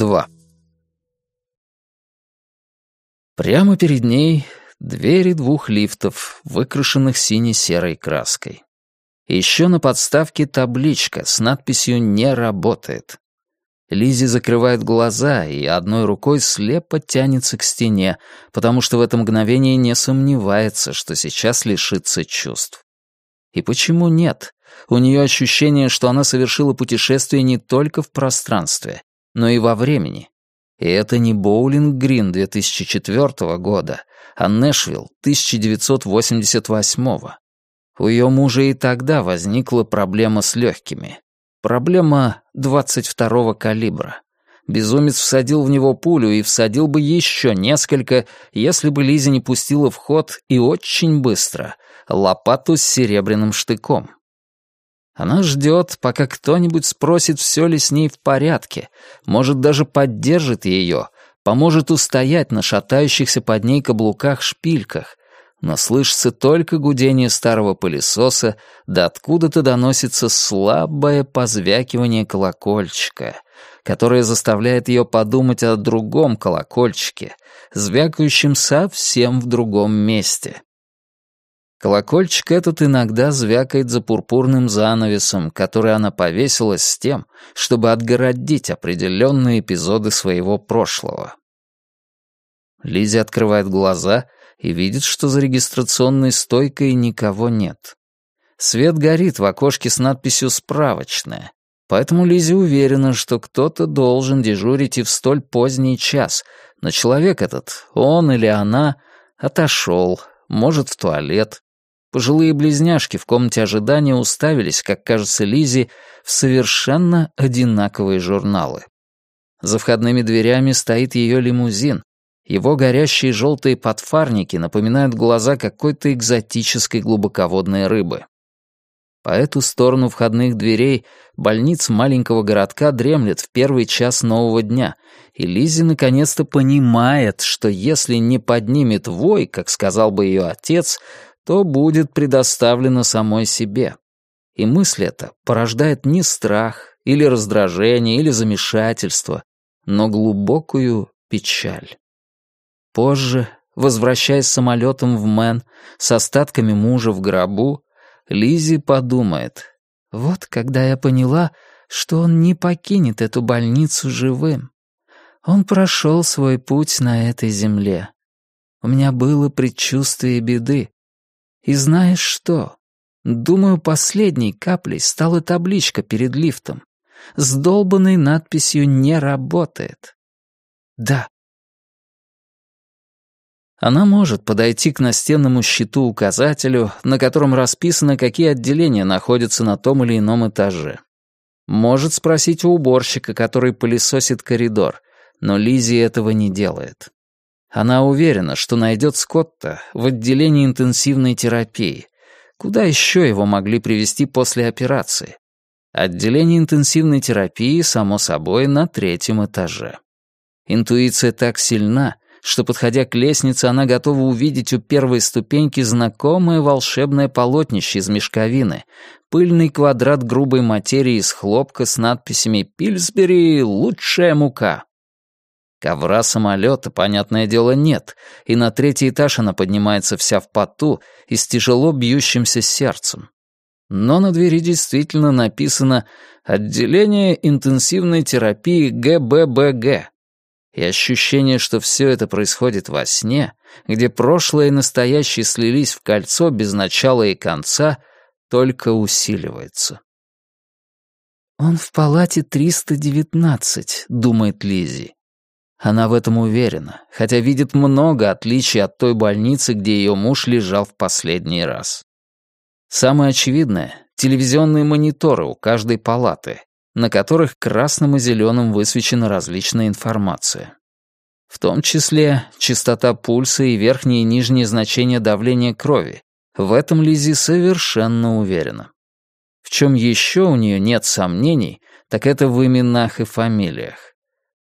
2. Прямо перед ней двери двух лифтов, выкрашенных сине-серой краской. Еще на подставке табличка с надписью «Не работает». Лизи закрывает глаза и одной рукой слепо тянется к стене, потому что в это мгновение не сомневается, что сейчас лишится чувств. И почему нет? У нее ощущение, что она совершила путешествие не только в пространстве, но и во времени. И это не Боулинг-Грин 2004 года, а Нэшвилл 1988. У ее мужа и тогда возникла проблема с легкими. Проблема 22-го калибра. Безумец всадил в него пулю и всадил бы еще несколько, если бы Лизи не пустила в ход и очень быстро лопату с серебряным штыком. Она ждет, пока кто-нибудь спросит, все ли с ней в порядке, может, даже поддержит ее, поможет устоять на шатающихся под ней каблуках-шпильках, но слышится только гудение старого пылесоса, да откуда-то доносится слабое позвякивание колокольчика, которое заставляет ее подумать о другом колокольчике, звякающем совсем в другом месте. Колокольчик этот иногда звякает за пурпурным занавесом, который она повесила с тем, чтобы отгородить определенные эпизоды своего прошлого. Лизи открывает глаза и видит, что за регистрационной стойкой никого нет. Свет горит в окошке с надписью «Справочная», поэтому Лизи уверена, что кто-то должен дежурить и в столь поздний час, но человек этот, он или она, отошел, может, в туалет, Пожилые близняшки в комнате ожидания уставились, как кажется Лизе, в совершенно одинаковые журналы. За входными дверями стоит ее лимузин. Его горящие желтые подфарники напоминают глаза какой-то экзотической глубоководной рыбы. По эту сторону входных дверей больница маленького городка дремлет в первый час нового дня, и Лизи наконец-то понимает, что если не поднимет вой, как сказал бы ее отец, то будет предоставлено самой себе. И мысль эта порождает не страх, или раздражение, или замешательство, но глубокую печаль. Позже, возвращаясь самолетом в Мэн с остатками мужа в гробу, Лизи подумает, вот когда я поняла, что он не покинет эту больницу живым. Он прошел свой путь на этой земле. У меня было предчувствие беды, и знаешь что? Думаю, последней каплей стала табличка перед лифтом с долбанной надписью «Не работает». Да. Она может подойти к настенному щиту-указателю, на котором расписано, какие отделения находятся на том или ином этаже. Может спросить у уборщика, который пылесосит коридор, но Лизи этого не делает. Она уверена, что найдет Скотта в отделении интенсивной терапии. Куда еще его могли привести после операции? Отделение интенсивной терапии, само собой, на третьем этаже. Интуиция так сильна, что, подходя к лестнице, она готова увидеть у первой ступеньки знакомое волшебное полотнище из мешковины, пыльный квадрат грубой материи из хлопка с надписями «Пильсбери — лучшая мука». Ковра самолета, понятное дело, нет, и на третий этаж она поднимается вся в поту и с тяжело бьющимся сердцем. Но на двери действительно написано «Отделение интенсивной терапии ГББГ». И ощущение, что все это происходит во сне, где прошлое и настоящее слились в кольцо без начала и конца, только усиливается. «Он в палате 319», — думает Лизи. Она в этом уверена, хотя видит много отличий от той больницы, где ее муж лежал в последний раз. Самое очевидное — телевизионные мониторы у каждой палаты, на которых красным и зеленым высвечена различная информация. В том числе частота пульса и верхние и нижние значения давления крови. В этом Лизи совершенно уверена. В чем еще у нее нет сомнений, так это в именах и фамилиях.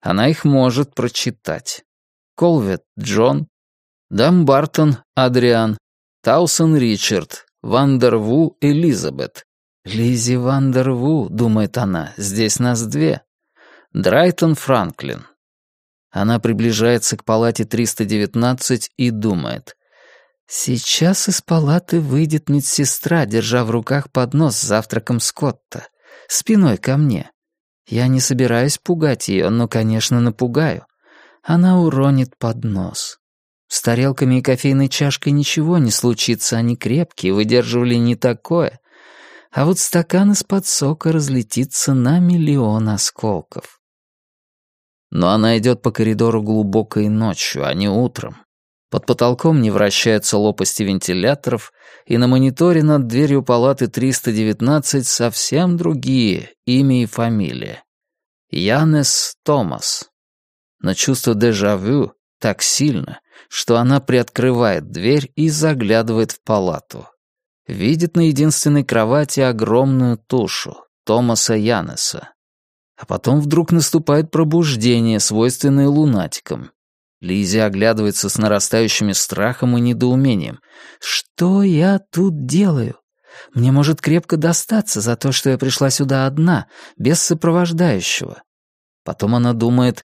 Она их может прочитать. Колвет Джон, Дамбартон Адриан, Таусон Ричард, Вандерву Элизабет. Лизи Вандерву, думает она, здесь нас две. Драйтон Франклин. Она приближается к палате 319 и думает. «Сейчас из палаты выйдет медсестра, держа в руках поднос с завтраком Скотта, спиной ко мне. Я не собираюсь пугать ее, но, конечно, напугаю. Она уронит поднос. С тарелками и кофейной чашкой ничего не случится, они крепкие, выдерживали не такое. А вот стакан из-под сока разлетится на миллион осколков. Но она идет по коридору глубокой ночью, а не утром. Под потолком не вращаются лопасти вентиляторов, и на мониторе над дверью палаты 319 совсем другие имя и фамилия. Янес Томас. Но чувство дежавю так сильно, что она приоткрывает дверь и заглядывает в палату. Видит на единственной кровати огромную тушу Томаса Янеса. А потом вдруг наступает пробуждение, свойственное лунатикам. Лизи оглядывается с нарастающим страхом и недоумением. «Что я тут делаю? Мне может крепко достаться за то, что я пришла сюда одна, без сопровождающего». Потом она думает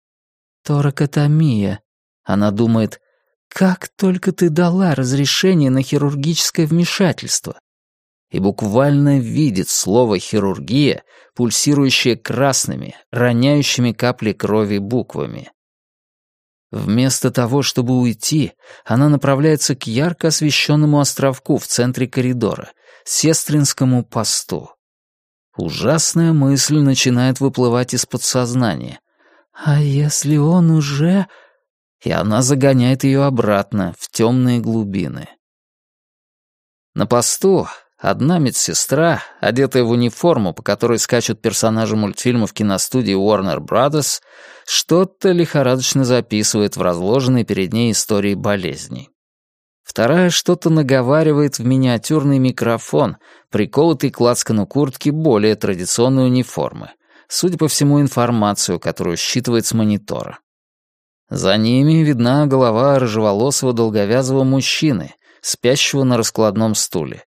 «Торакотомия». Она думает «Как только ты дала разрешение на хирургическое вмешательство?» И буквально видит слово «хирургия», пульсирующее красными, роняющими капли крови буквами. Вместо того, чтобы уйти, она направляется к ярко освещенному островку в центре коридора, сестринскому посту. Ужасная мысль начинает выплывать из подсознания. «А если он уже...» И она загоняет ее обратно, в темные глубины. На посту Одна медсестра, одетая в униформу, по которой скачут персонажи мультфильмов киностудии Warner Brothers, что-то лихорадочно записывает в разложенной перед ней истории болезней. Вторая что-то наговаривает в миниатюрный микрофон, приколотый к лацкану куртки более традиционной униформы. Судя по всему, информацию, которую считывает с монитора. За ними видна голова рыжеволосого долговязого мужчины, спящего на раскладном стуле.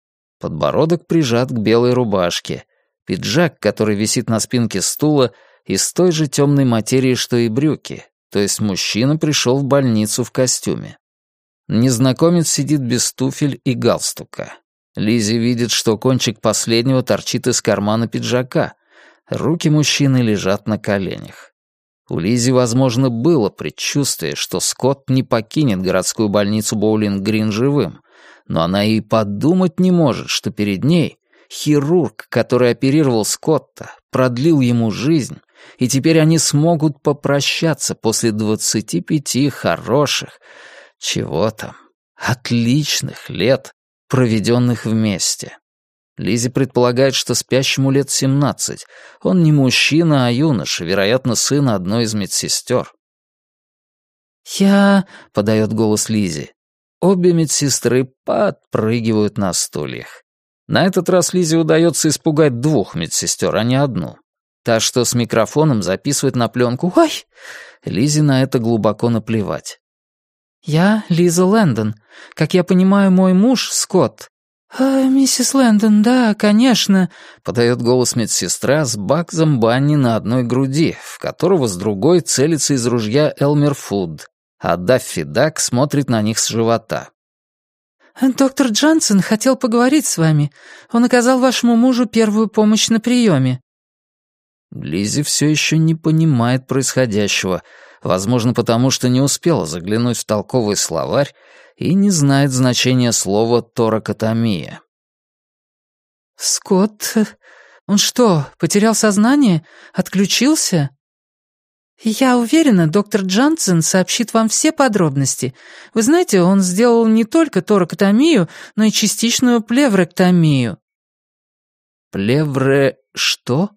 Подбородок прижат к белой рубашке. Пиджак, который висит на спинке стула, из той же темной материи, что и брюки. То есть мужчина пришел в больницу в костюме. Незнакомец сидит без туфель и галстука. Лизи видит, что кончик последнего торчит из кармана пиджака. Руки мужчины лежат на коленях. У Лизи, возможно, было предчувствие, что Скотт не покинет городскую больницу Боулинг-Грин живым, но она и подумать не может, что перед ней хирург, который оперировал Скотта, продлил ему жизнь, и теперь они смогут попрощаться после двадцати пяти хороших, чего там, отличных лет, проведенных вместе. Лизи предполагает, что спящему лет семнадцать. Он не мужчина, а юноша, вероятно, сын одной из медсестер. «Я...» — подает голос Лизи. Обе медсестры подпрыгивают на стульях. На этот раз Лизе удается испугать двух медсестер, а не одну. Та, что с микрофоном, записывает на пленку «Ой!» Лизе на это глубоко наплевать. «Я Лиза Лэндон. Как я понимаю, мой муж Скотт». «А, миссис Лэндон, да, конечно», — подает голос медсестра с бакзом Банни на одной груди, в которого с другой целится из ружья Элмер Фуд, а Даффи Дак смотрит на них с живота. «Доктор Джонсон хотел поговорить с вами. Он оказал вашему мужу первую помощь на приеме». Лизи все еще не понимает происходящего, возможно, потому что не успела заглянуть в толковый словарь и не знает значения слова «торакотомия». «Скотт, он что, потерял сознание? Отключился?» «Я уверена, доктор Джонсон сообщит вам все подробности. Вы знаете, он сделал не только торакотомию, но и частичную плевректомию». «Плевре... что?»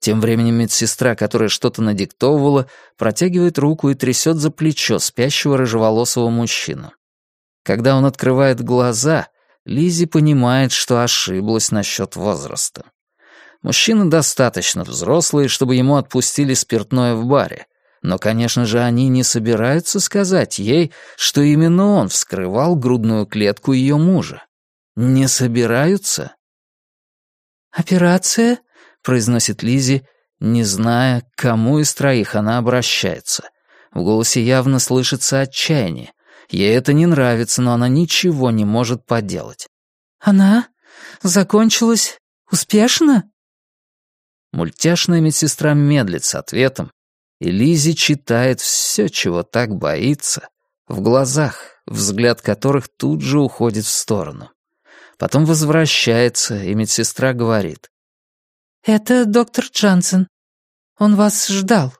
Тем временем медсестра, которая что-то надиктовывала, протягивает руку и трясет за плечо спящего рыжеволосого мужчину. Когда он открывает глаза, Лизи понимает, что ошиблась насчет возраста. Мужчина достаточно взрослый, чтобы ему отпустили спиртное в баре. Но, конечно же, они не собираются сказать ей, что именно он вскрывал грудную клетку ее мужа. Не собираются? «Операция?» — произносит Лизи не зная, к кому из троих она обращается. В голосе явно слышится отчаяние. Ей это не нравится, но она ничего не может поделать. «Она закончилась успешно?» Мультяшная медсестра медлит с ответом, и Лизи читает все, чего так боится, в глазах, взгляд которых тут же уходит в сторону. Потом возвращается, и медсестра говорит. «Это доктор Джансен. Он вас ждал».